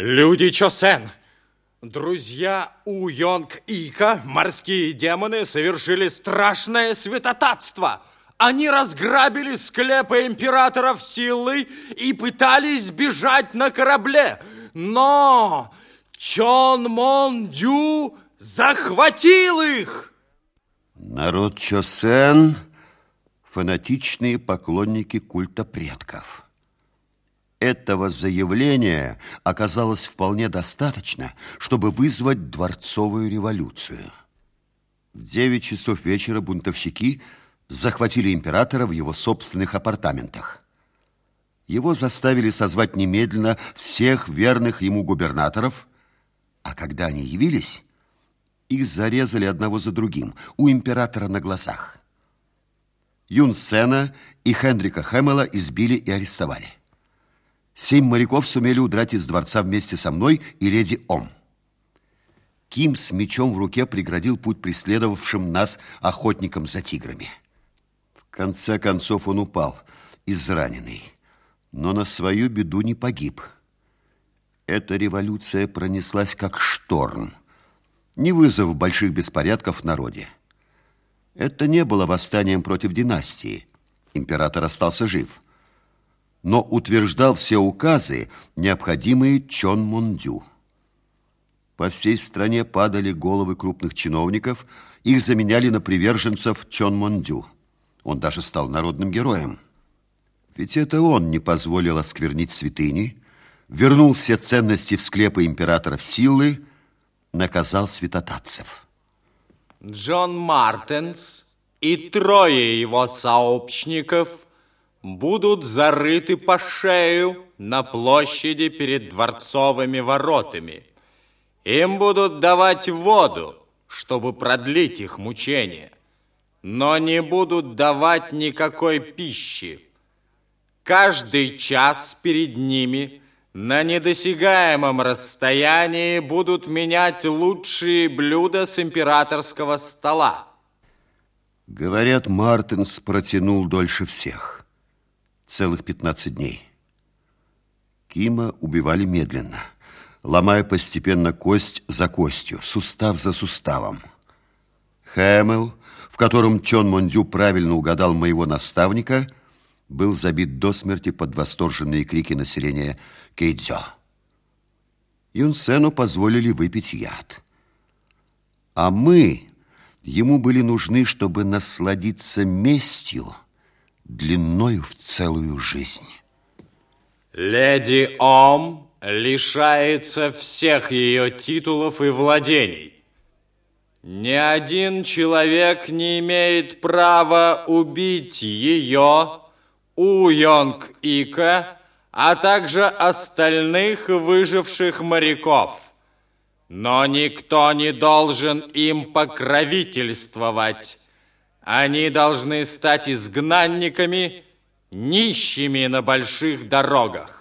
Люди Чосен, друзья У Йонг Ика, морские демоны, совершили страшное святотатство. Они разграбили склепы императоров силы и пытались бежать на корабле. Но Чон Мон Дю захватил их. Народ Чосен – фанатичные поклонники культа предков. Этого заявления оказалось вполне достаточно, чтобы вызвать дворцовую революцию. В 9 часов вечера бунтовщики захватили императора в его собственных апартаментах. Его заставили созвать немедленно всех верных ему губернаторов, а когда они явились, их зарезали одного за другим у императора на глазах. Юн Сена и Хендрика Хэмела избили и арестовали. Семь моряков сумели удрать из дворца вместе со мной и леди Ом. Ким с мечом в руке преградил путь преследовавшим нас охотникам за тиграми. В конце концов он упал, израненный, но на свою беду не погиб. Эта революция пронеслась как шторм, не вызвав больших беспорядков в народе. Это не было восстанием против династии. Император остался жив – но утверждал все указы, необходимые Чон Мондю. По всей стране падали головы крупных чиновников, их заменяли на приверженцев Чон Мондю. Он даже стал народным героем. Ведь это он не позволил осквернить святыни, вернул все ценности в склепы императоров силы, наказал святотатцев. Джон Мартенс и трое его сообщников – будут зарыты по шею на площади перед дворцовыми воротами. Им будут давать воду, чтобы продлить их мучения, но не будут давать никакой пищи. Каждый час перед ними на недосягаемом расстоянии будут менять лучшие блюда с императорского стола. Говорят, Мартинс протянул дольше всех целых 15 дней. Кима убивали медленно, ломая постепенно кость за костью, сустав за суставом. Хэмел, в котором Чон Мондю правильно угадал моего наставника, был забит до смерти под восторженные крики населения Кейдзё. Юнсену позволили выпить яд. А мы ему были нужны, чтобы насладиться местью – длиною в целую жизнь. Леди Ом лишается всех ее титулов и владений. Ни один человек не имеет права убить ее, У Ика, а также остальных выживших моряков. Но никто не должен им покровительствовать. Они должны стать изгнанниками, нищими на больших дорогах.